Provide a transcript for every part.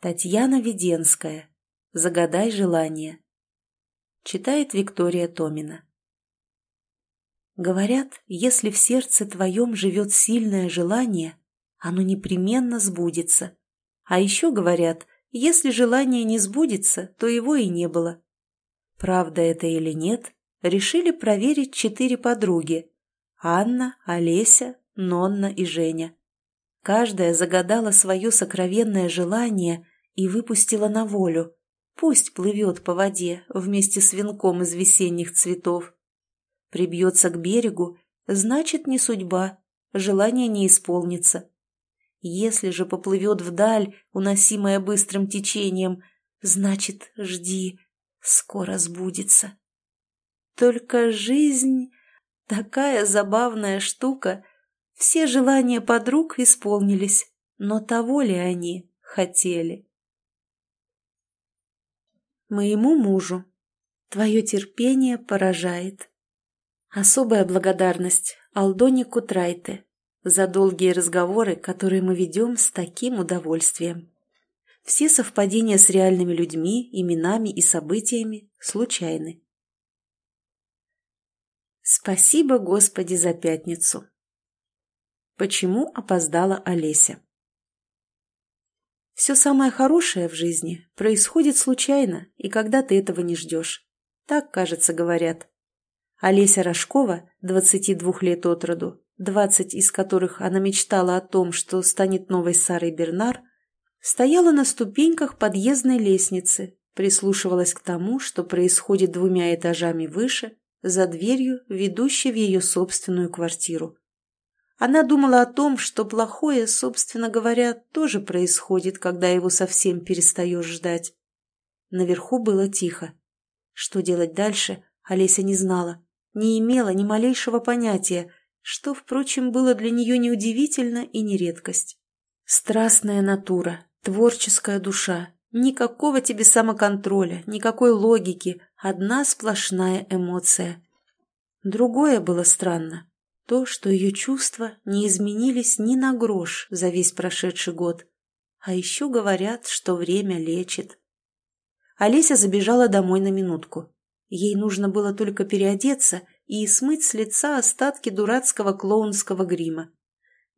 Татьяна Веденская. Загадай желание. Читает Виктория Томина. Говорят, если в сердце твоем живет сильное желание, оно непременно сбудется. А еще говорят, если желание не сбудется, то его и не было. Правда это или нет, решили проверить четыре подруги – Анна, Олеся, Нонна и Женя. Каждая загадала свое сокровенное желание и выпустила на волю. Пусть плывет по воде вместе с венком из весенних цветов. Прибьется к берегу, значит, не судьба, желание не исполнится. Если же поплывет вдаль, уносимая быстрым течением, значит, жди, скоро сбудется. Только жизнь такая забавная штука. Все желания подруг исполнились, но того ли они хотели? Моему мужу. Твое терпение поражает. Особая благодарность Алдоне Кутрайте за долгие разговоры, которые мы ведем с таким удовольствием. Все совпадения с реальными людьми, именами и событиями случайны. Спасибо, Господи, за пятницу. Почему опоздала Олеся? Все самое хорошее в жизни происходит случайно и когда ты этого не ждешь. Так, кажется, говорят. Олеся Рожкова, 22 лет от роду, 20 из которых она мечтала о том, что станет новой Сарой Бернар, стояла на ступеньках подъездной лестницы, прислушивалась к тому, что происходит двумя этажами выше, за дверью, ведущей в ее собственную квартиру. Она думала о том, что плохое, собственно говоря, тоже происходит, когда его совсем перестаешь ждать. Наверху было тихо. Что делать дальше, Олеся не знала, не имела ни малейшего понятия, что, впрочем, было для нее неудивительно и не редкость. Страстная натура, творческая душа, никакого тебе самоконтроля, никакой логики, одна сплошная эмоция. Другое было странно. То, что ее чувства не изменились ни на грош за весь прошедший год. А еще говорят, что время лечит. Олеся забежала домой на минутку. Ей нужно было только переодеться и смыть с лица остатки дурацкого клоунского грима.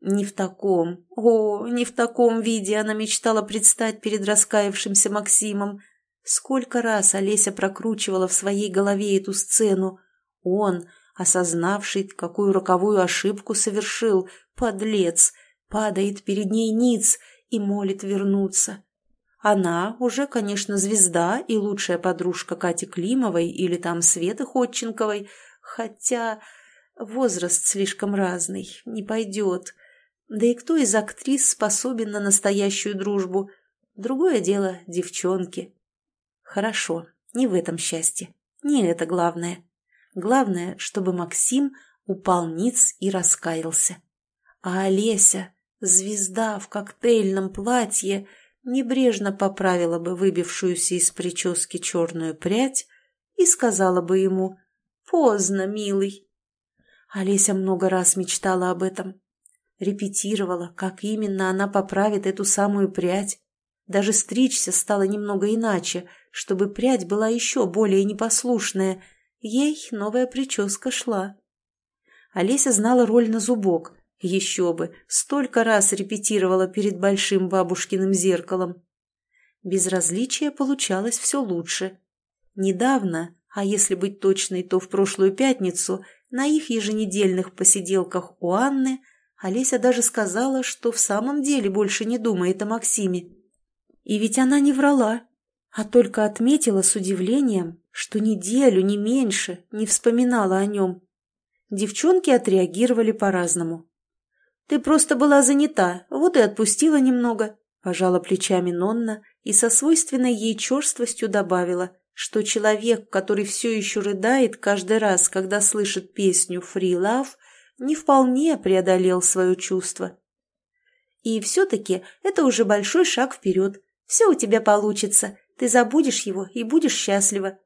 Не в таком, о, не в таком виде она мечтала предстать перед раскаявшимся Максимом, Сколько раз Олеся прокручивала в своей голове эту сцену. Он, осознавший, какую роковую ошибку совершил, подлец, падает перед ней ниц и молит вернуться. Она уже, конечно, звезда и лучшая подружка Кати Климовой или там Светы Ходченковой, хотя возраст слишком разный, не пойдет. Да и кто из актрис способен на настоящую дружбу? Другое дело – девчонки. Хорошо, не в этом счастье. Не это главное. Главное, чтобы Максим упал ниц и раскаялся. А Олеся, звезда в коктейльном платье, небрежно поправила бы выбившуюся из прически черную прядь и сказала бы ему «Поздно, милый». Олеся много раз мечтала об этом. Репетировала, как именно она поправит эту самую прядь. Даже стричься стало немного иначе, чтобы прядь была еще более непослушная. Ей новая прическа шла. Олеся знала роль на зубок. Еще бы, столько раз репетировала перед большим бабушкиным зеркалом. Безразличие получалось все лучше. Недавно, а если быть точной, то в прошлую пятницу, на их еженедельных посиделках у Анны Олеся даже сказала, что в самом деле больше не думает о Максиме. И ведь она не врала, а только отметила с удивлением, что неделю, не меньше, не вспоминала о нем. Девчонки отреагировали по-разному. «Ты просто была занята, вот и отпустила немного», – пожала плечами Нонна и со свойственной ей черствостью добавила, что человек, который все еще рыдает каждый раз, когда слышит песню «Free Love», не вполне преодолел свое чувство. И все-таки это уже большой шаг вперед. Все у тебя получится. Ты забудешь его и будешь счастлива.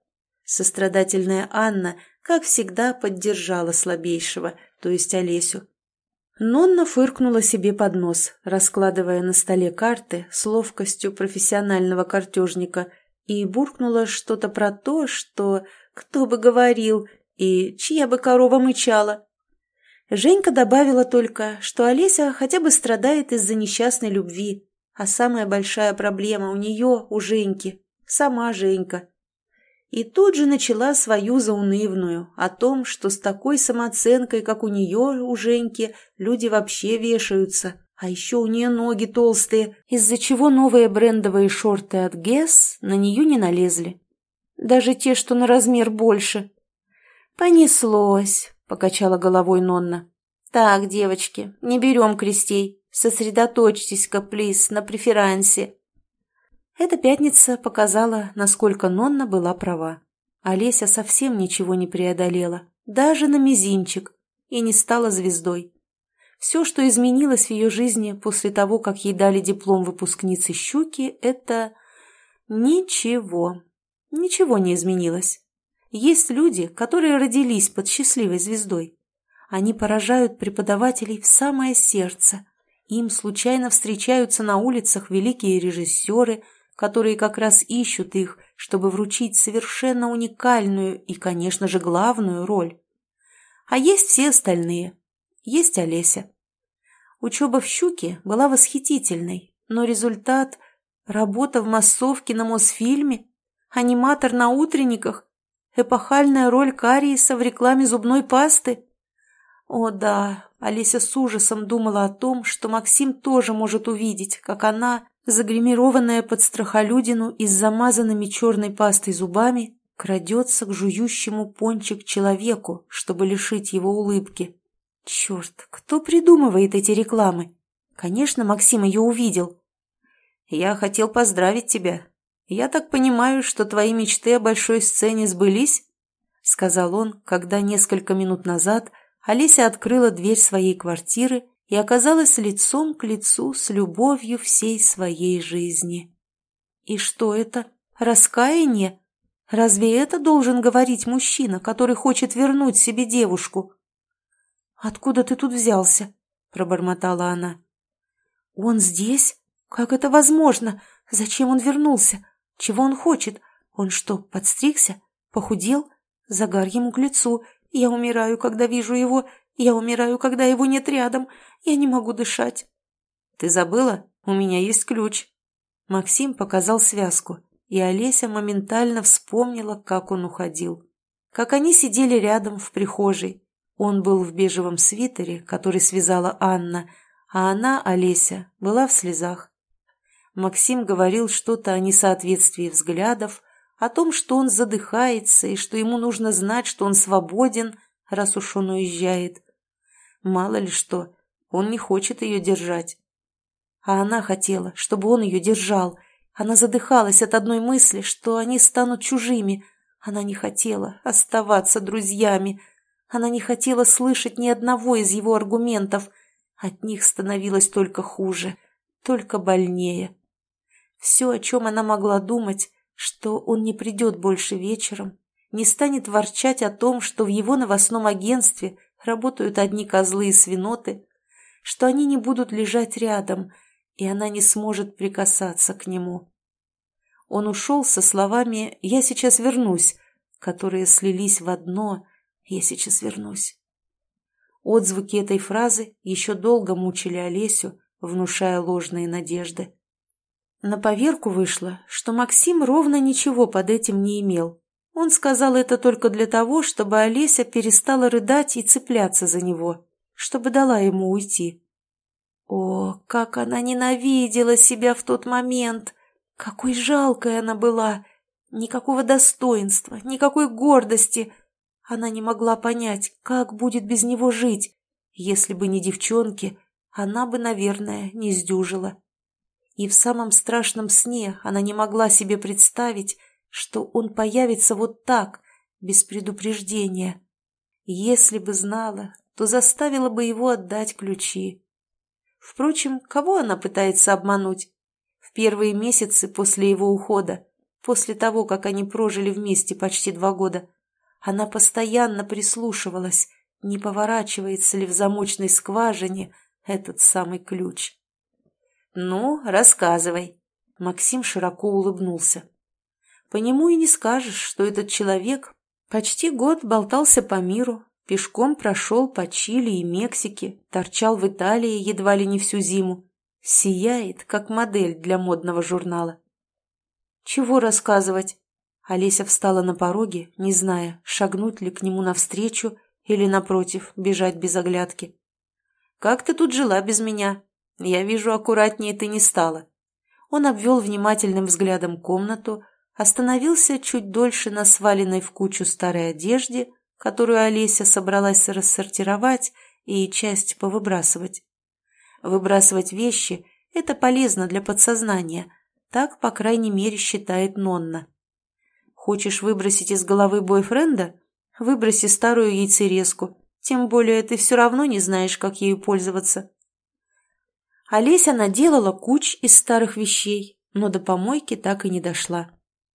Сострадательная Анна, как всегда, поддержала слабейшего, то есть Олесю. Нонна фыркнула себе под нос, раскладывая на столе карты с ловкостью профессионального картежника, и буркнула что-то про то, что «кто бы говорил» и «чья бы корова мычала». Женька добавила только, что Олеся хотя бы страдает из-за несчастной любви, а самая большая проблема у нее, у Женьки, сама Женька. И тут же начала свою заунывную о том, что с такой самооценкой, как у нее, у Женьки, люди вообще вешаются, а еще у нее ноги толстые, из-за чего новые брендовые шорты от Guess на нее не налезли. Даже те, что на размер больше. «Понеслось», — покачала головой Нонна. «Так, девочки, не берем крестей. Сосредоточьтесь-ка, плиз, на преферансе. Эта пятница показала, насколько Нонна была права. Олеся совсем ничего не преодолела, даже на мизинчик, и не стала звездой. Все, что изменилось в ее жизни после того, как ей дали диплом выпускницы «Щуки», это ничего. Ничего не изменилось. Есть люди, которые родились под счастливой звездой. Они поражают преподавателей в самое сердце. Им случайно встречаются на улицах великие режиссеры – которые как раз ищут их, чтобы вручить совершенно уникальную и, конечно же, главную роль. А есть все остальные. Есть Олеся. Учеба в «Щуке» была восхитительной, но результат – работа в массовке на Мосфильме, аниматор на утренниках, эпохальная роль Кариеса в рекламе зубной пасты. О да, Олеся с ужасом думала о том, что Максим тоже может увидеть, как она загримированная под страхолюдину и с замазанными черной пастой зубами, крадется к жующему пончик человеку, чтобы лишить его улыбки. Черт, кто придумывает эти рекламы? Конечно, Максим ее увидел. Я хотел поздравить тебя. Я так понимаю, что твои мечты о большой сцене сбылись? Сказал он, когда несколько минут назад Олеся открыла дверь своей квартиры и оказалась лицом к лицу с любовью всей своей жизни. И что это? Раскаяние? Разве это должен говорить мужчина, который хочет вернуть себе девушку? «Откуда ты тут взялся?» – пробормотала она. «Он здесь? Как это возможно? Зачем он вернулся? Чего он хочет? Он что, подстригся? Похудел? Загар ему к лицу. Я умираю, когда вижу его. Я умираю, когда его нет рядом. Я не могу дышать. Ты забыла? У меня есть ключ. Максим показал связку, и Олеся моментально вспомнила, как он уходил. Как они сидели рядом в прихожей. Он был в бежевом свитере, который связала Анна, а она, Олеся, была в слезах. Максим говорил что-то о несоответствии взглядов, о том, что он задыхается и что ему нужно знать, что он свободен, раз уж он уезжает. Мало ли что, он не хочет ее держать. А она хотела, чтобы он ее держал. Она задыхалась от одной мысли, что они станут чужими. Она не хотела оставаться друзьями. Она не хотела слышать ни одного из его аргументов. От них становилось только хуже, только больнее. Все, о чем она могла думать, что он не придет больше вечером, не станет ворчать о том, что в его новостном агентстве работают одни козлы и свиноты, что они не будут лежать рядом, и она не сможет прикасаться к нему. Он ушел со словами «Я сейчас вернусь», которые слились в одно «Я сейчас вернусь». Отзвуки этой фразы еще долго мучили Олесю, внушая ложные надежды. На поверку вышло, что Максим ровно ничего под этим не имел. Он сказал это только для того, чтобы Олеся перестала рыдать и цепляться за него, чтобы дала ему уйти. О, как она ненавидела себя в тот момент! Какой жалкой она была! Никакого достоинства, никакой гордости! Она не могла понять, как будет без него жить. Если бы не девчонки, она бы, наверное, не сдюжила. И в самом страшном сне она не могла себе представить, что он появится вот так, без предупреждения. Если бы знала, то заставила бы его отдать ключи. Впрочем, кого она пытается обмануть? В первые месяцы после его ухода, после того, как они прожили вместе почти два года, она постоянно прислушивалась, не поворачивается ли в замочной скважине этот самый ключ. «Ну, рассказывай», — Максим широко улыбнулся. По нему и не скажешь, что этот человек почти год болтался по миру, пешком прошел по Чили и Мексике, торчал в Италии едва ли не всю зиму, сияет, как модель для модного журнала. «Чего рассказывать?» Олеся встала на пороге, не зная, шагнуть ли к нему навстречу или, напротив, бежать без оглядки. «Как ты тут жила без меня? Я вижу, аккуратнее ты не стала». Он обвел внимательным взглядом комнату, остановился чуть дольше на сваленной в кучу старой одежде, которую Олеся собралась рассортировать и часть повыбрасывать. Выбрасывать вещи – это полезно для подсознания, так, по крайней мере, считает Нонна. Хочешь выбросить из головы бойфренда? Выброси старую яйцерезку, тем более ты все равно не знаешь, как ею пользоваться. Олеся наделала куч из старых вещей, но до помойки так и не дошла.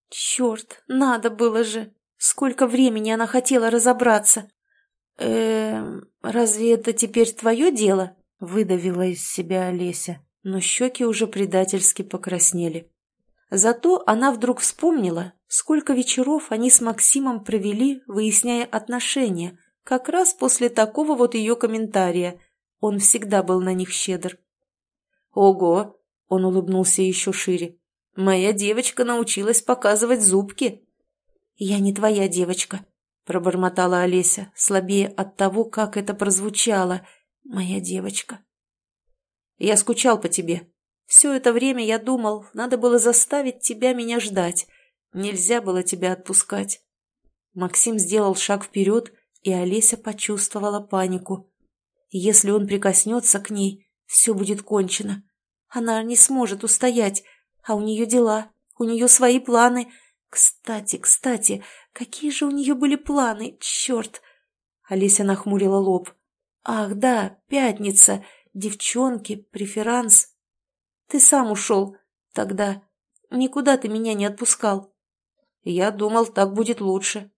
Черт, надо было же! Сколько времени она хотела разобраться! Эм, разве это теперь твое дело? Выдавила из себя Олеся, но щеки уже предательски покраснели. Зато она вдруг вспомнила, сколько вечеров они с Максимом провели, выясняя отношения, как раз после такого вот ее комментария. Он всегда был на них щедр. «Ого!» — он улыбнулся еще шире. «Моя девочка научилась показывать зубки». «Я не твоя девочка», — пробормотала Олеся, слабее от того, как это прозвучало. «Моя девочка». «Я скучал по тебе», все это время я думал, надо было заставить тебя меня ждать. Нельзя было тебя отпускать. Максим сделал шаг вперед, и Олеся почувствовала панику. Если он прикоснется к ней, все будет кончено. Она не сможет устоять, а у нее дела, у нее свои планы. Кстати, кстати, какие же у нее были планы, черт! Олеся нахмурила лоб. Ах, да, пятница, девчонки, преферанс. Ты сам ушел. Тогда никуда ты меня не отпускал. Я думал, так будет лучше.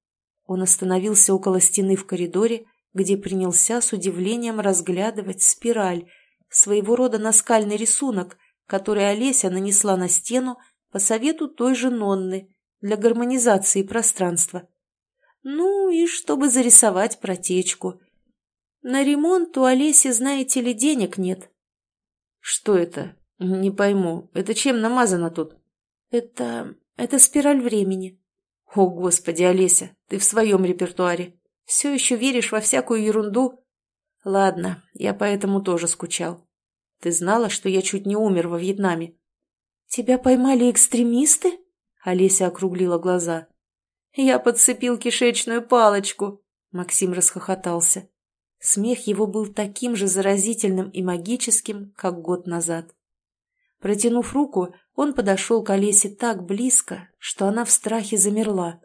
Он остановился около стены в коридоре, где принялся с удивлением разглядывать спираль, своего рода наскальный рисунок, который Олеся нанесла на стену по совету той же Нонны для гармонизации пространства. Ну и чтобы зарисовать протечку. На ремонт у Олеси, знаете ли, денег нет. Что это? «Не пойму, это чем намазано тут?» «Это... это спираль времени». «О, Господи, Олеся, ты в своем репертуаре. Все еще веришь во всякую ерунду?» «Ладно, я поэтому тоже скучал. Ты знала, что я чуть не умер во Вьетнаме?» «Тебя поймали экстремисты?» Олеся округлила глаза. «Я подцепил кишечную палочку!» Максим расхохотался. Смех его был таким же заразительным и магическим, как год назад. Протянув руку, он подошел к Олесе так близко, что она в страхе замерла.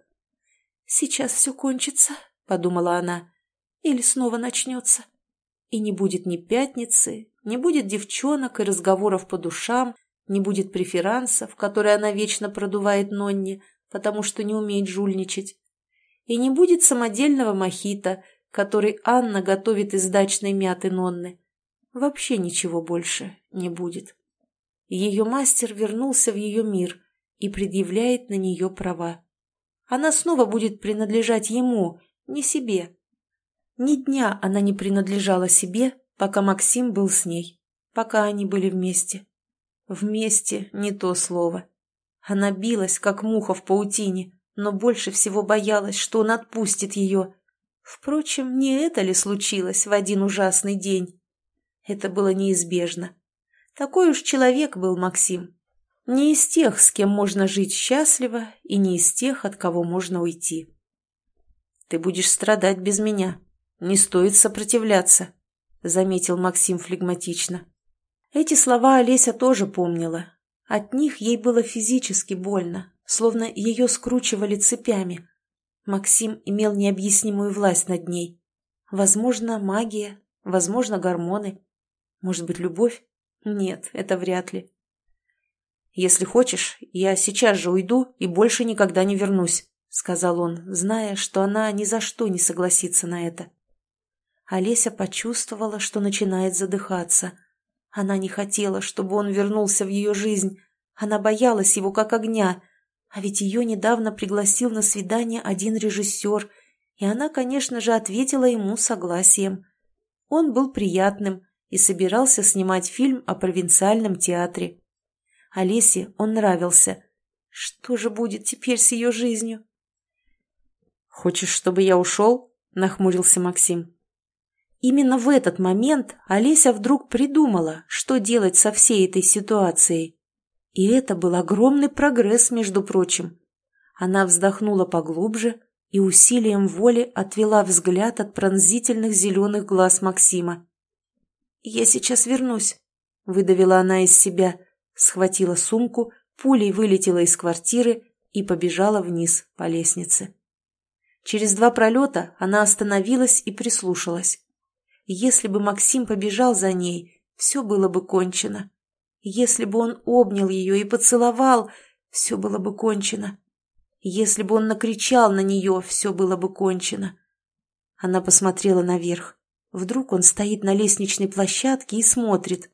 «Сейчас все кончится», — подумала она, — «или снова начнется. И не будет ни пятницы, не будет девчонок и разговоров по душам, не будет преферансов, которые она вечно продувает Нонне, потому что не умеет жульничать. И не будет самодельного мохито, который Анна готовит из дачной мяты Нонны. Вообще ничего больше не будет. Ее мастер вернулся в ее мир и предъявляет на нее права. Она снова будет принадлежать ему, не себе. Ни дня она не принадлежала себе, пока Максим был с ней, пока они были вместе. Вместе — не то слово. Она билась, как муха в паутине, но больше всего боялась, что он отпустит ее. Впрочем, не это ли случилось в один ужасный день? Это было неизбежно. Такой уж человек был Максим. Не из тех, с кем можно жить счастливо, и не из тех, от кого можно уйти. «Ты будешь страдать без меня. Не стоит сопротивляться», — заметил Максим флегматично. Эти слова Олеся тоже помнила. От них ей было физически больно, словно ее скручивали цепями. Максим имел необъяснимую власть над ней. Возможно, магия, возможно, гормоны, может быть, любовь. Нет, это вряд ли. «Если хочешь, я сейчас же уйду и больше никогда не вернусь», — сказал он, зная, что она ни за что не согласится на это. Олеся почувствовала, что начинает задыхаться. Она не хотела, чтобы он вернулся в ее жизнь. Она боялась его как огня. А ведь ее недавно пригласил на свидание один режиссер, и она, конечно же, ответила ему согласием. Он был приятным и собирался снимать фильм о провинциальном театре. Олесе он нравился. Что же будет теперь с ее жизнью? «Хочешь, чтобы я ушел?» – нахмурился Максим. Именно в этот момент Олеся вдруг придумала, что делать со всей этой ситуацией. И это был огромный прогресс, между прочим. Она вздохнула поглубже и усилием воли отвела взгляд от пронзительных зеленых глаз Максима. «Я сейчас вернусь», — выдавила она из себя, схватила сумку, пулей вылетела из квартиры и побежала вниз по лестнице. Через два пролета она остановилась и прислушалась. Если бы Максим побежал за ней, все было бы кончено. Если бы он обнял ее и поцеловал, все было бы кончено. Если бы он накричал на нее, все было бы кончено. Она посмотрела наверх. Вдруг он стоит на лестничной площадке и смотрит.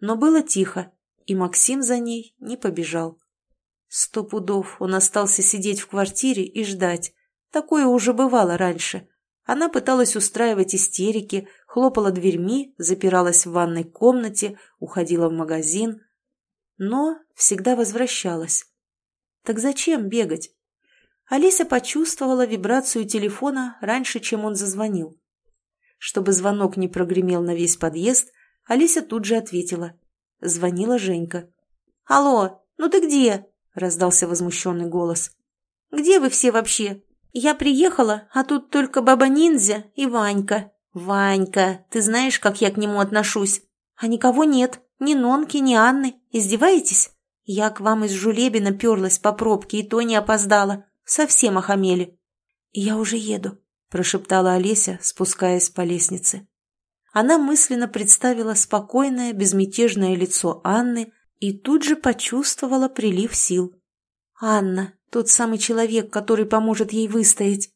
Но было тихо, и Максим за ней не побежал. Сто пудов он остался сидеть в квартире и ждать. Такое уже бывало раньше. Она пыталась устраивать истерики, хлопала дверьми, запиралась в ванной комнате, уходила в магазин. Но всегда возвращалась. Так зачем бегать? Алиса почувствовала вибрацию телефона раньше, чем он зазвонил. Чтобы звонок не прогремел на весь подъезд, Алиса тут же ответила. Звонила Женька. «Алло, ну ты где?» – раздался возмущенный голос. «Где вы все вообще? Я приехала, а тут только баба-ниндзя и Ванька. Ванька, ты знаешь, как я к нему отношусь? А никого нет, ни Нонки, ни Анны. Издеваетесь? Я к вам из Жулебина перлась по пробке и то не опоздала. Совсем охамели. Я уже еду, прошептала Олеся, спускаясь по лестнице. Она мысленно представила спокойное, безмятежное лицо Анны и тут же почувствовала прилив сил. Анна, тот самый человек, который поможет ей выстоять.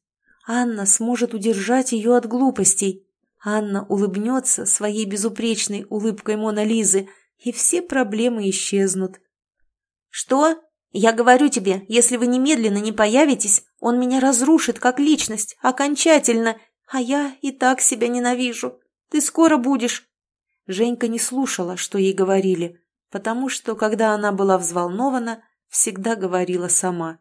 Анна сможет удержать ее от глупостей. Анна улыбнется своей безупречной улыбкой Мона Лизы, и все проблемы исчезнут. «Что? Я говорю тебе, если вы немедленно не появитесь, он меня разрушит как личность, окончательно, а я и так себя ненавижу. Ты скоро будешь». Женька не слушала, что ей говорили, потому что, когда она была взволнована, всегда говорила сама.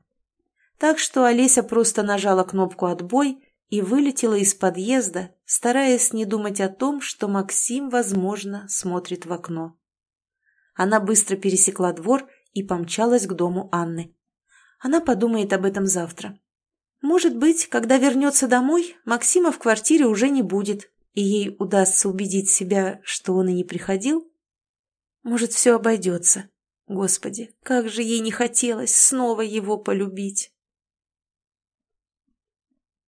Так что Олеся просто нажала кнопку «Отбой» и вылетела из подъезда, стараясь не думать о том, что Максим, возможно, смотрит в окно. Она быстро пересекла двор и помчалась к дому Анны. Она подумает об этом завтра. Может быть, когда вернется домой, Максима в квартире уже не будет, и ей удастся убедить себя, что он и не приходил? Может, все обойдется. Господи, как же ей не хотелось снова его полюбить.